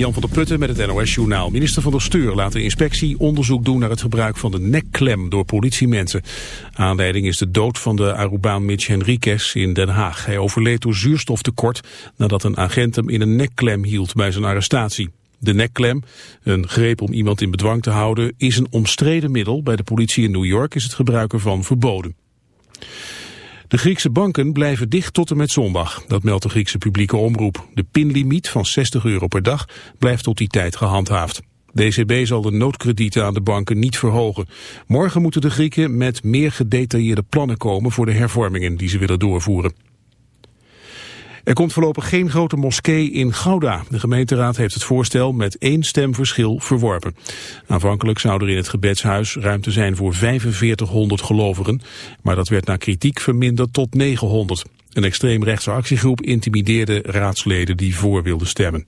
Jan van der Putten met het NOS-journaal. Minister van der Steur laat de inspectie onderzoek doen naar het gebruik van de nekklem door politiemensen. Aanleiding is de dood van de Arubaan Mitch Henriquez in Den Haag. Hij overleed door zuurstoftekort nadat een agent hem in een nekklem hield bij zijn arrestatie. De nekklem, een greep om iemand in bedwang te houden, is een omstreden middel. Bij de politie in New York is het gebruik ervan verboden. De Griekse banken blijven dicht tot en met zondag. Dat meldt de Griekse publieke omroep. De pinlimiet van 60 euro per dag blijft tot die tijd gehandhaafd. De ECB zal de noodkredieten aan de banken niet verhogen. Morgen moeten de Grieken met meer gedetailleerde plannen komen voor de hervormingen die ze willen doorvoeren. Er komt voorlopig geen grote moskee in Gouda. De gemeenteraad heeft het voorstel met één stemverschil verworpen. Aanvankelijk zou er in het gebedshuis ruimte zijn voor 4500 gelovigen, maar dat werd na kritiek verminderd tot 900. Een extreemrechtse actiegroep intimideerde raadsleden die voor wilden stemmen.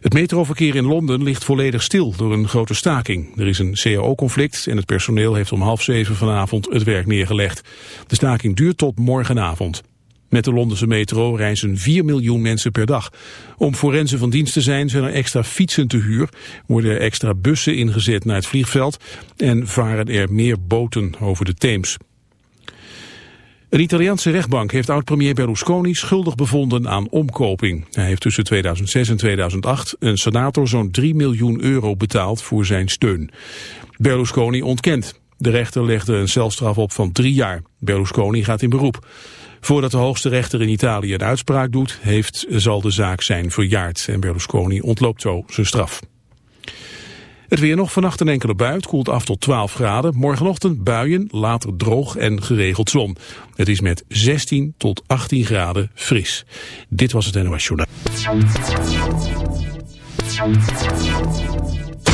Het metroverkeer in Londen ligt volledig stil door een grote staking. Er is een CAO-conflict en het personeel heeft om half zeven vanavond het werk neergelegd. De staking duurt tot morgenavond. Met de Londense metro reizen 4 miljoen mensen per dag. Om forensen van dienst te zijn zijn er extra fietsen te huur, worden extra bussen ingezet naar het vliegveld en varen er meer boten over de Theems. Een Italiaanse rechtbank heeft oud-premier Berlusconi schuldig bevonden aan omkoping. Hij heeft tussen 2006 en 2008 een senator zo'n 3 miljoen euro betaald voor zijn steun. Berlusconi ontkent. De rechter legde een celstraf op van drie jaar. Berlusconi gaat in beroep. Voordat de hoogste rechter in Italië een uitspraak doet, heeft, zal de zaak zijn verjaard. En Berlusconi ontloopt zo zijn straf. Het weer nog vannacht een enkele bui. koelt af tot 12 graden. Morgenochtend buien, later droog en geregeld zon. Het is met 16 tot 18 graden fris. Dit was het NOS Journaal.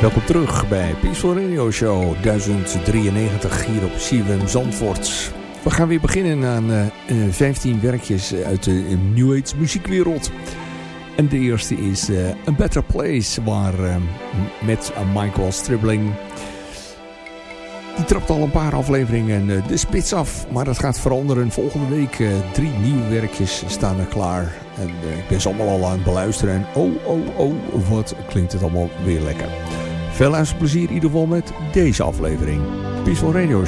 Welkom terug bij Peaceful Radio Show 1093 hier op CWM Zandvoort. We gaan weer beginnen aan uh, uh, 15 werkjes uit de New Age muziekwereld. En de eerste is A Better Place, waar met Michael Stribling... Die trapt al een paar afleveringen de spits af. Maar dat gaat veranderen. Volgende week drie nieuwe werkjes staan er klaar. En ik ben ze allemaal al aan het beluisteren. En oh, oh, oh, wat klinkt het allemaal weer lekker. Veel luisterplezier in ieder geval met deze aflevering. Peaceful Radio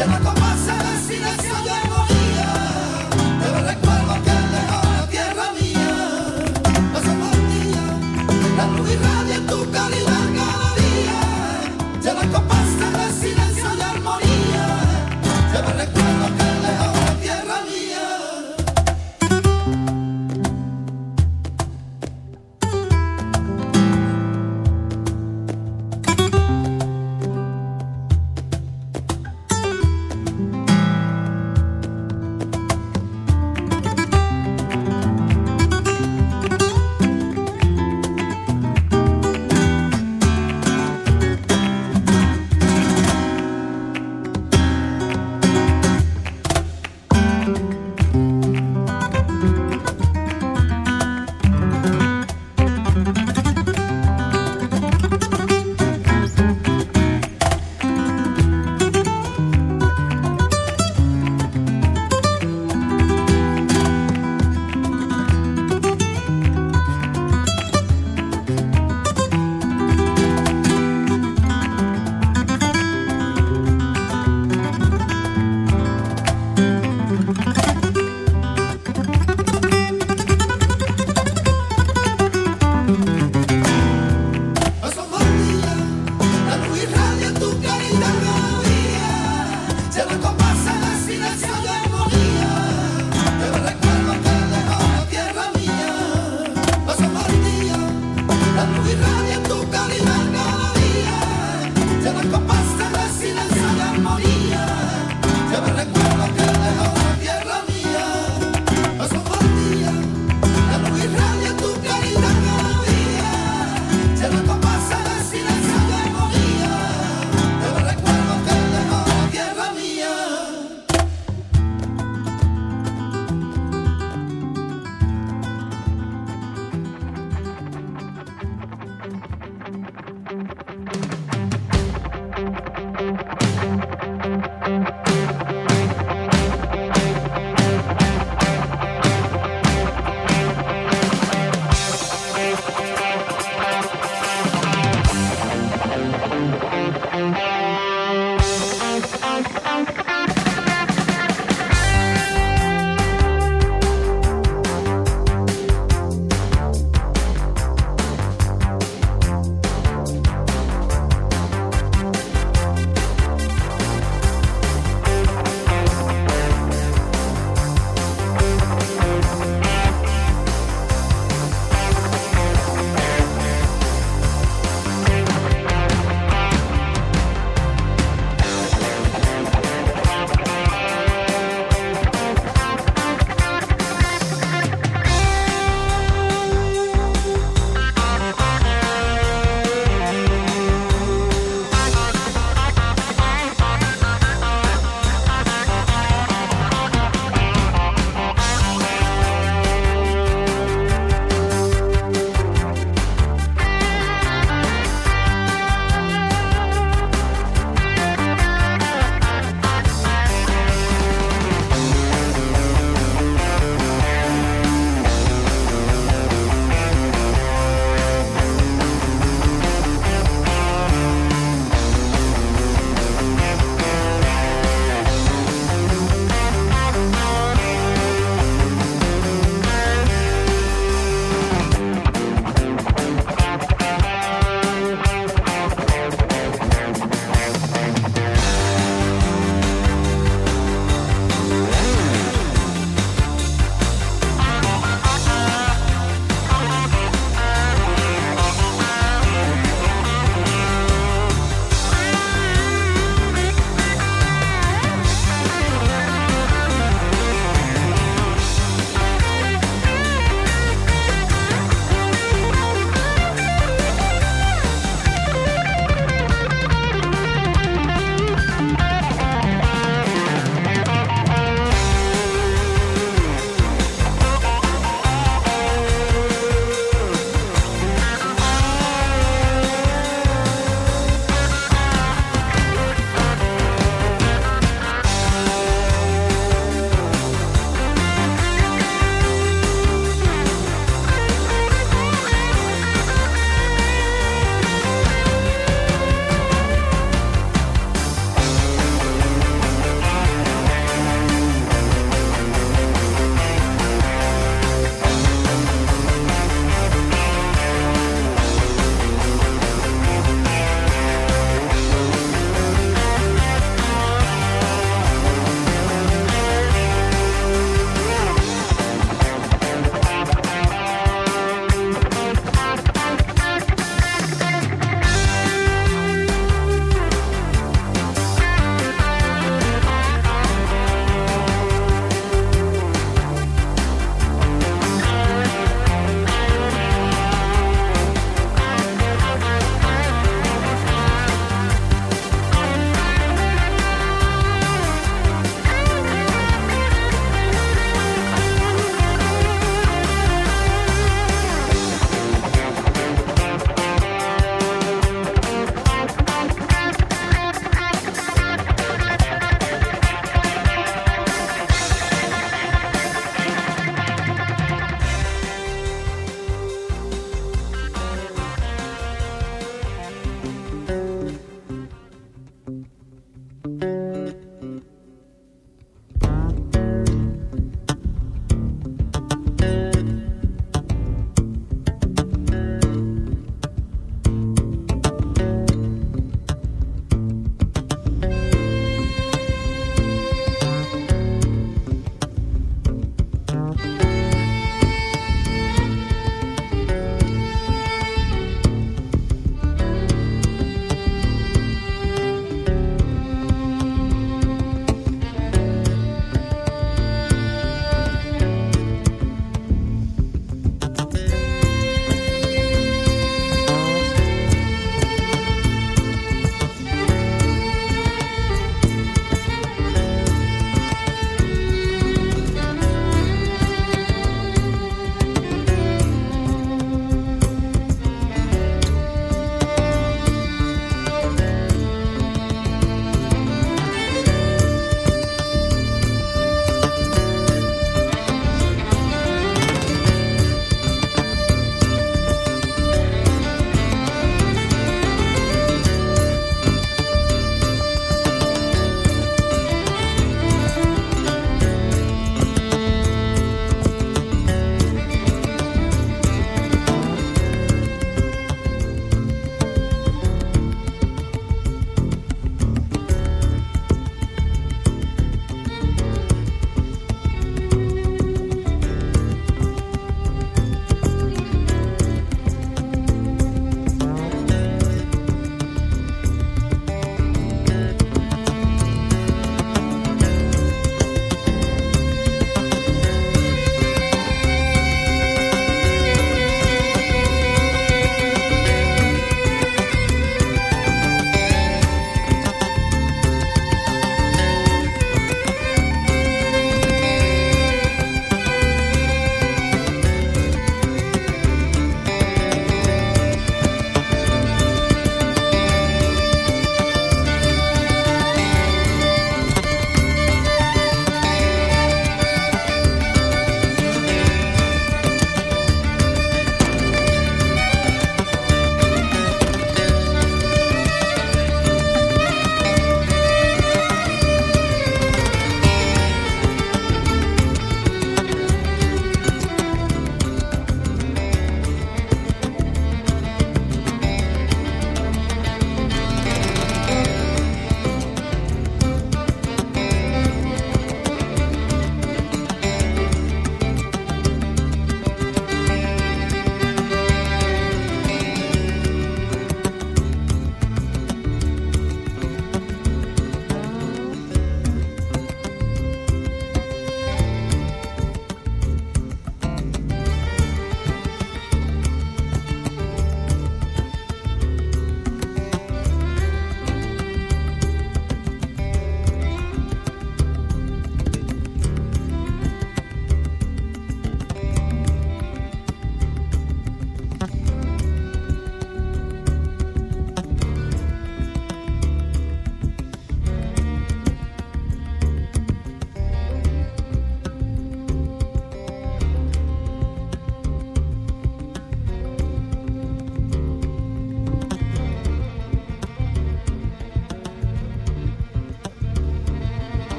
se va.